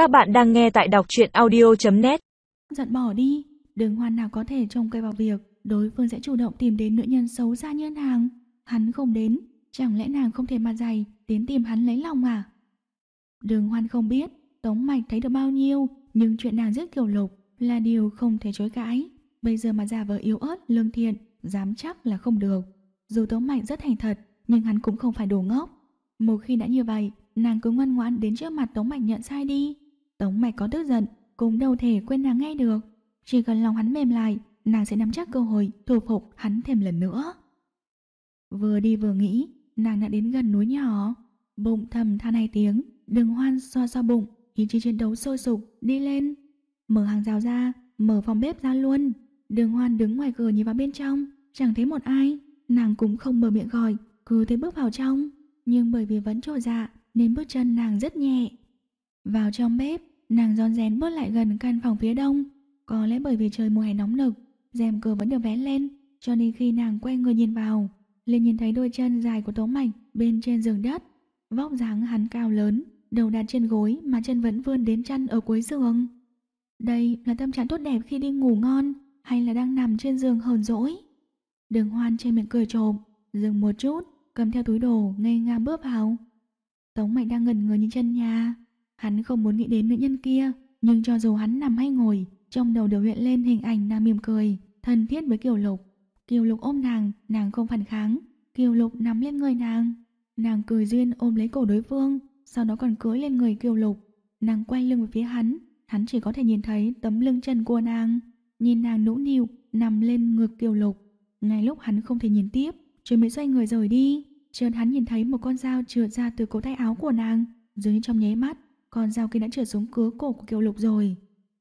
Các bạn đang nghe tại đọc truyện audio.net Giận bỏ đi, đường hoan nào có thể trông cây vào việc đối phương sẽ chủ động tìm đến nữ nhân xấu xa như nàng. Hắn không đến, chẳng lẽ nàng không thể mặt dày đến tìm hắn lấy lòng à? Đường hoan không biết Tống Mạch thấy được bao nhiêu, nhưng chuyện nàng giết kiều lục là điều không thể chối cãi. Bây giờ mà giả vờ yếu ớt, lương thiện, dám chắc là không được. Dù Tống Mạch rất thành thật, nhưng hắn cũng không phải đồ ngốc. Một khi đã như vậy, nàng cứ ngoan ngoãn đến trước mặt Tống Mạch nhận sai đi. Tống Mạch có tức giận, cũng đâu thể quên nàng ngay được. Chỉ cần lòng hắn mềm lại, nàng sẽ nắm chắc cơ hội thu phục hắn thêm lần nữa. Vừa đi vừa nghĩ, nàng đã đến gần núi nhỏ. Bụng thầm than hai tiếng, đường hoan xoa xoa bụng, ý chí chiến đấu sôi sục, đi lên. Mở hàng rào ra, mở phòng bếp ra luôn. Đường hoan đứng ngoài cửa nhìn vào bên trong, chẳng thấy một ai. Nàng cũng không mở miệng gọi, cứ thế bước vào trong. Nhưng bởi vì vẫn trội dạ, nên bước chân nàng rất nhẹ. Vào trong bếp, nàng rón rén bước lại gần căn phòng phía đông. Có lẽ bởi vì trời mùa hè nóng nực, rèm cửa vẫn được vén lên, cho nên khi nàng quay người nhìn vào, liền nhìn thấy đôi chân dài của Tống Mạch bên trên giường đất. Vóc dáng hắn cao lớn, đầu đặt trên gối mà chân vẫn vươn đến chân ở cuối giường. Đây là tâm trạng tốt đẹp khi đi ngủ ngon hay là đang nằm trên giường hờn dỗi? Đường hoan trên miệng cười trộm, dừng một chút, cầm theo túi đồ ngây ngang bước vào. Tống Mạch đang ngẩn người như chân nhà. Hắn không muốn nghĩ đến nữ nhân kia, nhưng cho dù hắn nằm hay ngồi, trong đầu đều hiện lên hình ảnh nàng mỉm cười, thân thiết với Kiều Lục. Kiều Lục ôm nàng, nàng không phản kháng. Kiều Lục nắm lên người nàng. Nàng cười duyên ôm lấy cổ đối phương, sau đó còn cưới lên người Kiều Lục. Nàng quay lưng về phía hắn, hắn chỉ có thể nhìn thấy tấm lưng chân của nàng. Nhìn nàng nũng nịu nằm lên ngực Kiều Lục. Ngay lúc hắn không thể nhìn tiếp, chuẩn mới xoay người rời đi. Chợt hắn nhìn thấy một con dao trượt ra từ cổ tay áo của nàng, dưới trong nháy mắt, con dao kia đã trượt xuống cứa cổ của Kiều Lục rồi.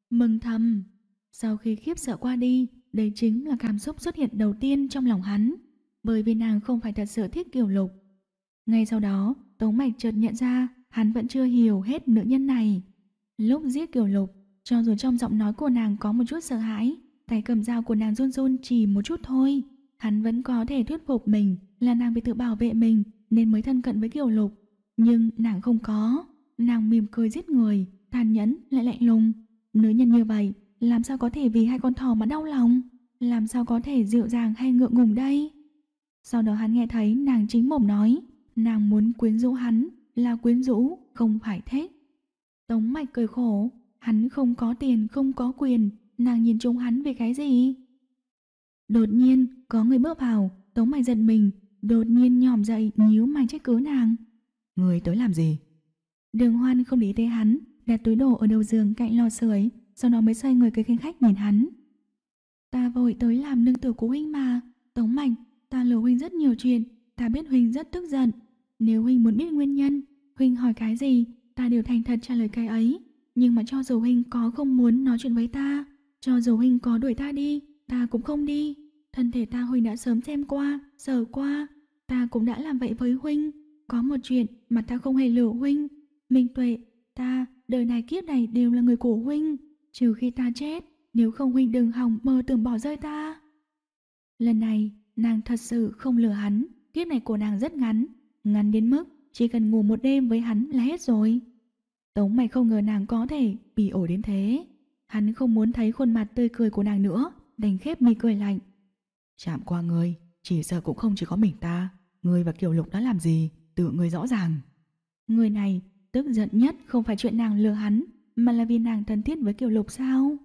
Mừng thầm, sau khi khiếp sợ qua đi, đây chính là cảm xúc xuất hiện đầu tiên trong lòng hắn, bởi vì nàng không phải thật sự thích Kiều Lục. Ngay sau đó, Tống Mạch chợt nhận ra hắn vẫn chưa hiểu hết nữ nhân này. Lúc giết Kiều Lục, cho dù trong giọng nói của nàng có một chút sợ hãi, tay cầm dao của nàng run run chỉ một chút thôi, hắn vẫn có thể thuyết phục mình là nàng bị tự bảo vệ mình nên mới thân cận với Kiều Lục. Nhưng nàng không có, nàng mỉm cười giết người, tàn nhẫn lại lạnh lùng. Nữ nhân như vậy, làm sao có thể vì hai con thỏ mà đau lòng? Làm sao có thể dịu dàng hay ngượng ngùng đây? Sau đó hắn nghe thấy nàng chính mồm nói, nàng muốn quyến rũ hắn, là quyến rũ, không phải thế. Tống mạch cười khổ, hắn không có tiền, không có quyền, nàng nhìn trúng hắn vì cái gì? Đột nhiên, có người bước vào, Tống mạch giật mình, đột nhiên nhòm dậy nhíu mày trách cứ nàng. Người tới làm gì? Đường hoan không để tới hắn, đặt túi đồ ở đầu giường cạnh lò sưởi, sau đó mới xoay người cười khinh khách nhìn hắn. Ta vội tới làm nương tử của huynh mà, Tống Mạnh, ta lừa huynh rất nhiều chuyện, ta biết huynh rất tức giận. Nếu huynh muốn biết nguyên nhân, huynh hỏi cái gì, ta đều thành thật trả lời cái ấy. Nhưng mà cho dù huynh có không muốn nói chuyện với ta, cho dù huynh có đuổi ta đi, ta cũng không đi. Thân thể ta huynh đã sớm xem qua, sờ qua, ta cũng đã làm vậy với huynh. Có một chuyện mà ta không hề lừa huynh. Minh tuệ, ta, đời này kiếp này đều là người của huynh. Trừ khi ta chết, nếu không huynh đừng hòng mơ tưởng bỏ rơi ta. Lần này, nàng thật sự không lừa hắn. Kiếp này của nàng rất ngắn, ngắn đến mức chỉ cần ngủ một đêm với hắn là hết rồi. Tống mày không ngờ nàng có thể bị ổi đến thế. Hắn không muốn thấy khuôn mặt tươi cười của nàng nữa, đành khép mi cười lạnh. Chạm qua ngươi, chỉ sợ cũng không chỉ có mình ta. Ngươi và Kiều Lục đã làm gì, tự ngươi rõ ràng. Người này tức giận nhất không phải chuyện nàng lừa hắn, mà là vì nàng thân thiết với Kiều Lục sao?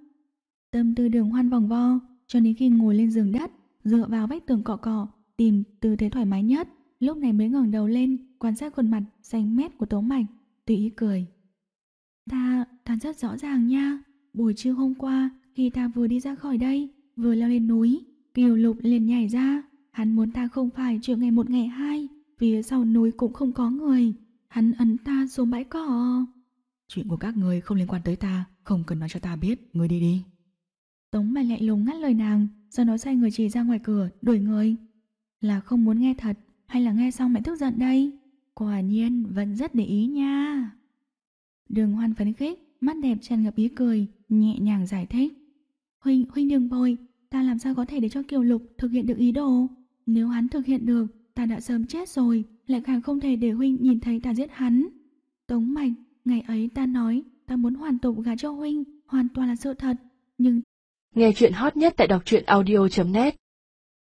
Tâm tư đường hoan vòng vo, cho đến khi ngồi lên giường đất, dựa vào vách tường cọ cọ, tìm tư thế thoải mái nhất, lúc này mới ngẩng đầu lên, quan sát khuôn mặt xanh mét của tố Mạch, tùy ý cười. Ta, ta rất rõ ràng nha, buổi trưa hôm qua, khi ta vừa đi ra khỏi đây, vừa leo lên núi, Kiều Lục liền nhảy ra, hắn muốn ta không phải chịu ngày một ngày hai, phía sau núi cũng không có người, hắn ấn ta xuống bãi cỏ. Chuyện của các người không liên quan tới ta, không cần nói cho ta biết, người đi đi. Tống mày lạnh lùng ngắt lời nàng, sau đó xoay người chỉ ra ngoài cửa, đuổi người. Là không muốn nghe thật, hay là nghe xong lại tức giận đây? Quả nhiên vẫn rất để ý nha. Đường hoan phấn khích, mắt đẹp tràn ngập ý cười, nhẹ nhàng giải thích. Huynh, huynh đừng vội, ta làm sao có thể để cho Kiều Lục thực hiện được ý đồ? Nếu hắn thực hiện được, ta đã sớm chết rồi, lại càng không thể để huynh nhìn thấy ta giết hắn. Tống mạch, ngày ấy ta nói ta muốn hoàn tục gả cho huynh, hoàn toàn là sự thật, nhưng Nghe chuyện hot nhất tại đọc truyện audio.net